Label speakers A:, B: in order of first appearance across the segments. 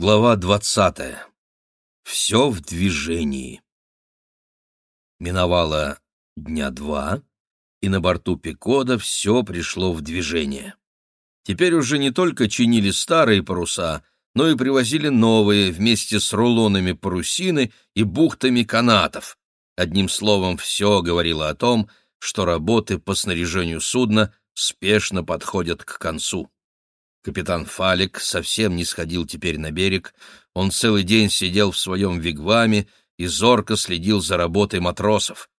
A: Глава двадцатая. Все в движении. Миновало дня два, и на борту Пикода все пришло в движение. Теперь уже не только чинили старые паруса, но и привозили новые вместе с рулонами парусины и бухтами канатов. Одним словом, все говорило о том, что работы по снаряжению судна спешно подходят к концу. Капитан Фалик совсем не сходил теперь на берег, он целый день сидел в своем вигваме и зорко следил за работой матросов.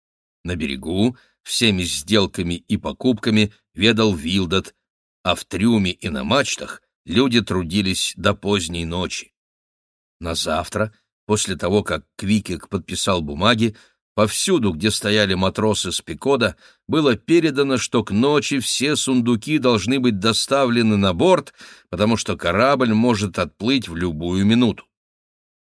A: На берегу всеми сделками и покупками ведал Вилдот, а в трюме и на мачтах люди трудились до поздней ночи. На завтра, после того, как Квикик подписал бумаги, Повсюду, где стояли матросы с Пикода, было передано, что к ночи все сундуки должны быть доставлены на борт, потому что корабль может отплыть в любую минуту.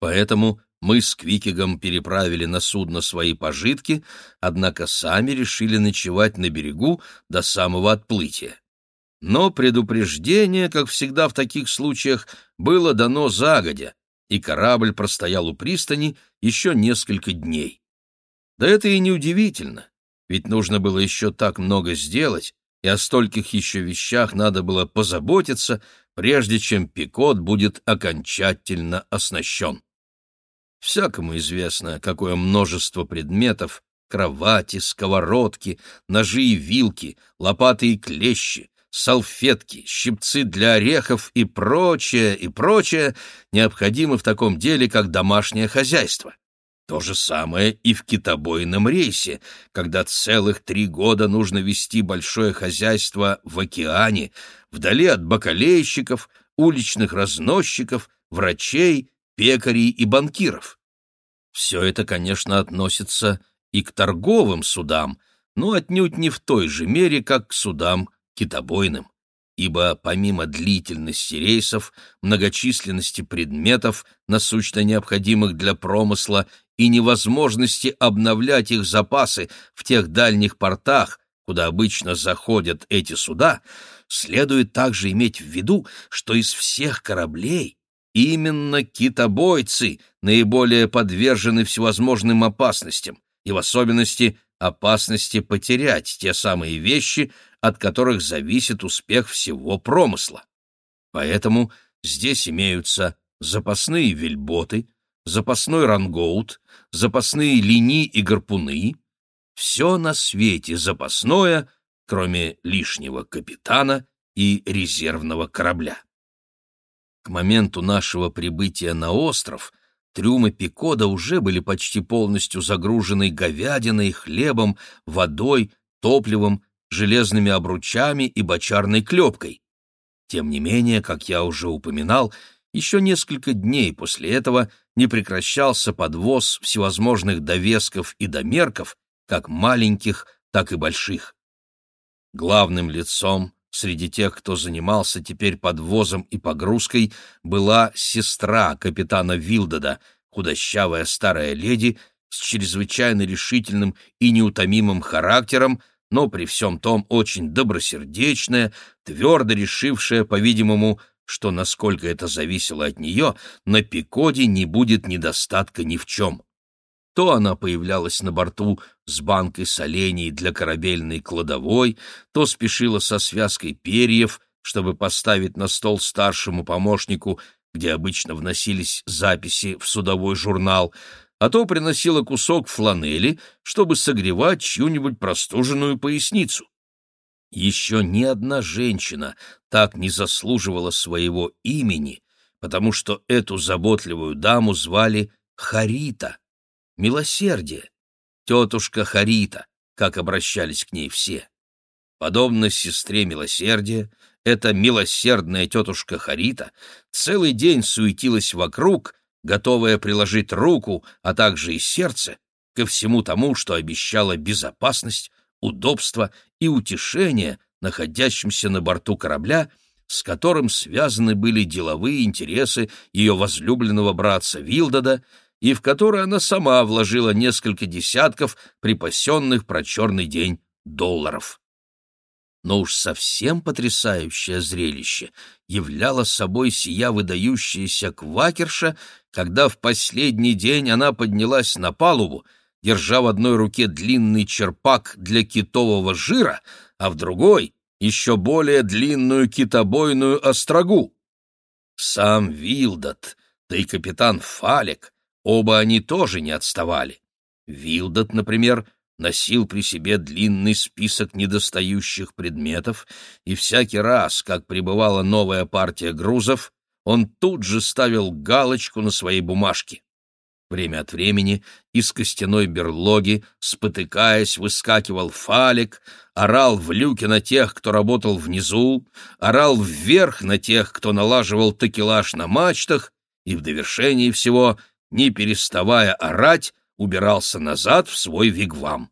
A: Поэтому мы с Квикигом переправили на судно свои пожитки, однако сами решили ночевать на берегу до самого отплытия. Но предупреждение, как всегда в таких случаях, было дано загодя, и корабль простоял у пристани еще несколько дней. Да это и не удивительно, ведь нужно было еще так много сделать, и о стольких еще вещах надо было позаботиться, прежде чем Пикот будет окончательно оснащен. Всякому известно, какое множество предметов — кровати, сковородки, ножи и вилки, лопаты и клещи, салфетки, щипцы для орехов и прочее, и прочее необходимо в таком деле, как домашнее хозяйство. То же самое и в китобойном рейсе, когда целых три года нужно вести большое хозяйство в океане, вдали от бакалейщиков, уличных разносчиков, врачей, пекарей и банкиров. Все это, конечно, относится и к торговым судам, но отнюдь не в той же мере, как к судам китобойным ибо помимо длительности рейсов, многочисленности предметов, насущно необходимых для промысла, и невозможности обновлять их запасы в тех дальних портах, куда обычно заходят эти суда, следует также иметь в виду, что из всех кораблей именно китобойцы наиболее подвержены всевозможным опасностям, и в особенности опасности потерять те самые вещи, от которых зависит успех всего промысла. Поэтому здесь имеются запасные вельботы, запасной рангоут, запасные линии и гарпуны, все на свете запасное, кроме лишнего капитана и резервного корабля. К моменту нашего прибытия на остров трюмы Пикода уже были почти полностью загружены говядиной, хлебом, водой, топливом железными обручами и бочарной клепкой. Тем не менее, как я уже упоминал, еще несколько дней после этого не прекращался подвоз всевозможных довесков и домерков, как маленьких, так и больших. Главным лицом среди тех, кто занимался теперь подвозом и погрузкой, была сестра капитана Вилдода, худощавая старая леди с чрезвычайно решительным и неутомимым характером, но при всем том очень добросердечная, твердо решившая, по-видимому, что, насколько это зависело от нее, на Пикоде не будет недостатка ни в чем. То она появлялась на борту с банкой солений для корабельной кладовой, то спешила со связкой перьев, чтобы поставить на стол старшему помощнику, где обычно вносились записи в судовой журнал, а то приносила кусок фланели, чтобы согревать чью-нибудь простуженную поясницу. Еще ни одна женщина так не заслуживала своего имени, потому что эту заботливую даму звали Харита, милосердие, тетушка Харита, как обращались к ней все. Подобно сестре милосердия, эта милосердная тетушка Харита целый день суетилась вокруг, готовая приложить руку, а также и сердце ко всему тому, что обещало безопасность, удобство и утешение находящимся на борту корабля, с которым связаны были деловые интересы ее возлюбленного братца Вилдода, и в который она сама вложила несколько десятков припасенных про черный день долларов. но уж совсем потрясающее зрелище являла собой сия выдающаяся квакерша, когда в последний день она поднялась на палубу, держа в одной руке длинный черпак для китового жира, а в другой — еще более длинную китобойную острогу. Сам Вилдот, да и капитан Фалек, оба они тоже не отставали. Вилдот, например, носил при себе длинный список недостающих предметов, и всякий раз, как прибывала новая партия грузов, он тут же ставил галочку на своей бумажке. Время от времени из костяной берлоги, спотыкаясь, выскакивал фалик, орал в люке на тех, кто работал внизу, орал вверх на тех, кто налаживал такелаж на мачтах, и в довершении всего, не переставая орать, убирался назад в свой вигвам.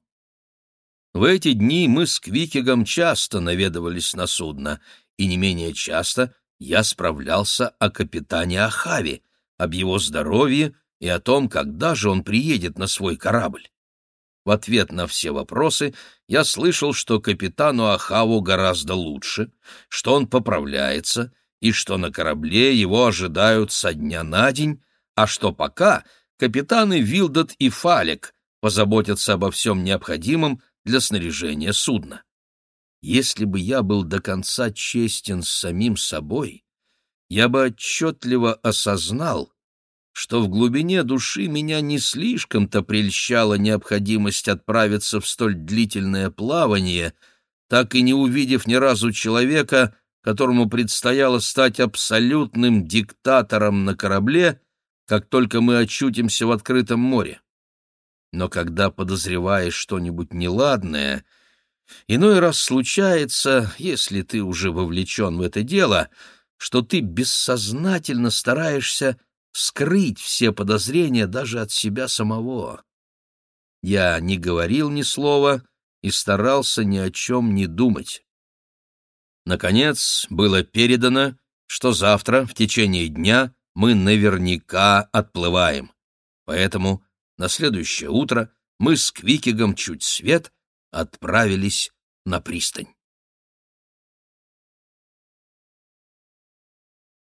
A: В эти дни мы с Квикигом часто наведывались на судно, и не менее часто я справлялся о капитане Ахаве, об его здоровье и о том, когда же он приедет на свой корабль. В ответ на все вопросы я слышал, что капитану Ахаву гораздо лучше, что он поправляется и что на корабле его ожидают со дня на день, а что пока капитаны Вилдот и Фалек позаботятся обо всем необходимом для снаряжения судна. Если бы я был до конца честен с самим собой, я бы отчетливо осознал, что в глубине души меня не слишком-то прельщала необходимость отправиться в столь длительное плавание, так и не увидев ни разу человека, которому предстояло стать абсолютным диктатором на корабле, как только мы очутимся в открытом море. Но когда подозреваешь что-нибудь неладное, иной раз случается, если ты уже вовлечен в это дело, что ты бессознательно стараешься скрыть все подозрения даже от себя самого. Я не говорил ни слова и старался ни о чем не думать. Наконец, было передано, что завтра в течение дня мы наверняка отплываем. Поэтому на следующее утро мы с Квикигом чуть свет отправились на пристань.